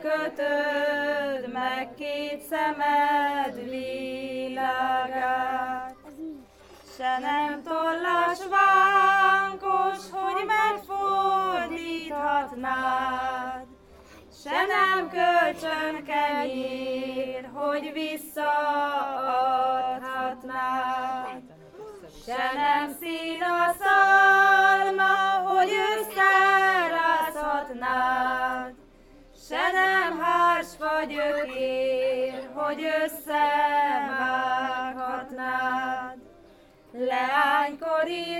kötöd meg két szemed világát. Se nem tollas vánkos, hogy megfordíthatnád, se nem kölcsön kenyér, hogy visszaadhatnád. Se nem szín a szalma, hogy összerázhatnád, se nem hárs vagy ökér, hogy összevághatnád. Leánykori rúg,